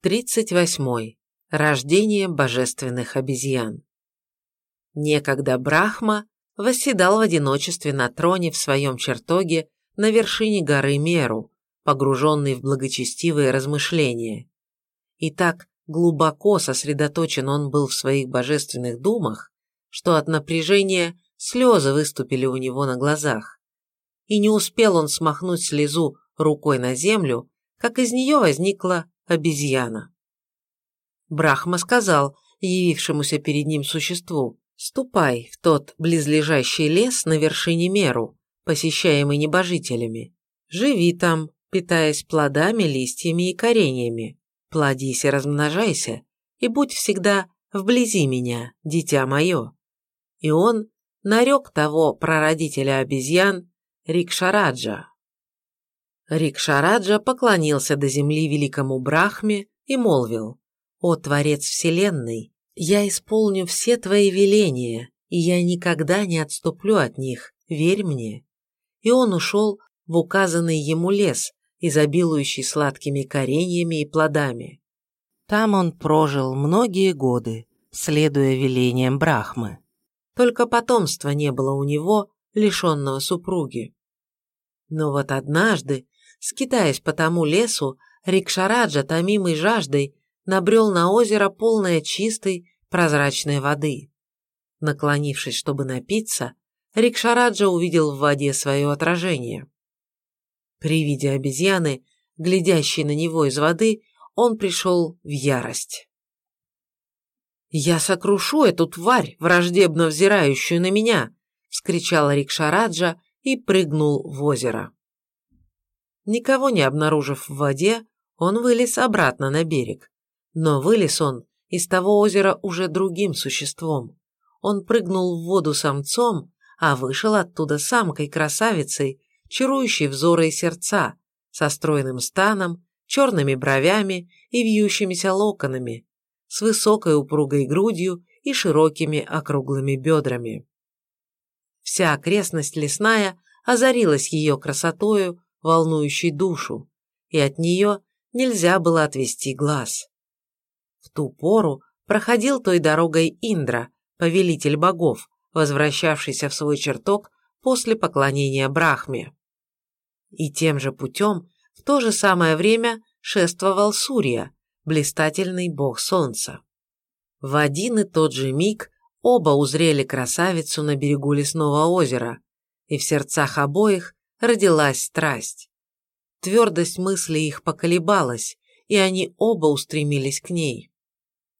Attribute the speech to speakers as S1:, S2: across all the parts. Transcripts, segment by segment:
S1: 38. Рождение божественных обезьян. Некогда Брахма восседал в одиночестве на троне в своем чертоге на вершине горы Меру, погруженный в благочестивые размышления. И так глубоко сосредоточен он был в своих божественных думах, что от напряжения слезы выступили у него на глазах. И не успел он смахнуть слезу рукой на землю, как из нее возникла обезьяна. Брахма сказал явившемуся перед ним существу, «Ступай в тот близлежащий лес на вершине Меру, посещаемый небожителями. Живи там, питаясь плодами, листьями и кореньями. Плодись и размножайся, и будь всегда вблизи меня, дитя мое». И он нарек того прародителя обезьян Рикшараджа. Рикшараджа поклонился до земли великому Брахме и молвил, «О, Творец Вселенной, я исполню все твои веления, и я никогда не отступлю от них, верь мне». И он ушел в указанный ему лес, изобилующий сладкими кореньями и плодами. Там он прожил многие годы, следуя велениям Брахмы. Только потомства не было у него, лишенного супруги. Но вот однажды Скитаясь по тому лесу, Рикшараджа, томимый жаждой, набрел на озеро, полное чистой, прозрачной воды. Наклонившись, чтобы напиться, Рикшараджа увидел в воде свое отражение. При виде обезьяны, глядящей на него из воды, он пришел в ярость. «Я сокрушу эту тварь, враждебно взирающую на меня!» — вскричал Рикшараджа и прыгнул в озеро. Никого не обнаружив в воде, он вылез обратно на берег. Но вылез он из того озера уже другим существом. Он прыгнул в воду самцом, а вышел оттуда самкой-красавицей, чарующей взоры и сердца, со стройным станом, черными бровями и вьющимися локонами, с высокой упругой грудью и широкими округлыми бедрами. Вся окрестность лесная озарилась ее красотою, волнующей душу, и от нее нельзя было отвести глаз. В ту пору проходил той дорогой Индра, повелитель богов, возвращавшийся в свой чертог после поклонения Брахме. И тем же путем в то же самое время шествовал Сурья, блистательный бог солнца. В один и тот же миг оба узрели красавицу на берегу лесного озера, и в сердцах обоих родилась страсть. Твердость мысли их поколебалась, и они оба устремились к ней.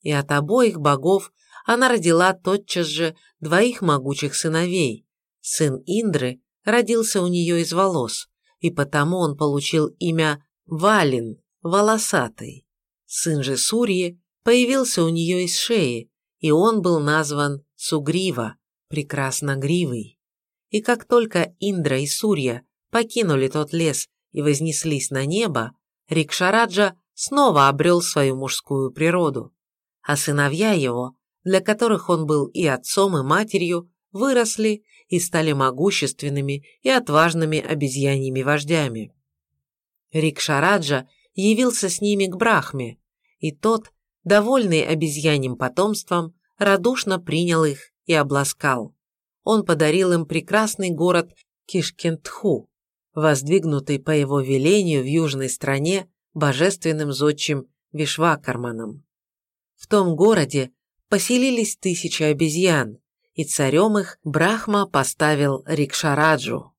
S1: И от обоих богов она родила тотчас же двоих могучих сыновей. Сын Индры родился у нее из волос, и потому он получил имя Валин, волосатый. Сын же Сурьи появился у нее из шеи, и он был назван Сугрива, прекрасногривый. И как только Индра и Сурья покинули тот лес и вознеслись на небо, Рикшараджа снова обрел свою мужскую природу, а сыновья его, для которых он был и отцом, и матерью, выросли и стали могущественными и отважными обезьяньими вождями. Рикшараджа явился с ними к Брахме, и тот, довольный обезьяньим потомством, радушно принял их и обласкал. Он подарил им прекрасный город Кишкентху, воздвигнутый по его велению в южной стране божественным зодчим Вишвакарманом. В том городе поселились тысячи обезьян, и царем их Брахма поставил Рикшараджу.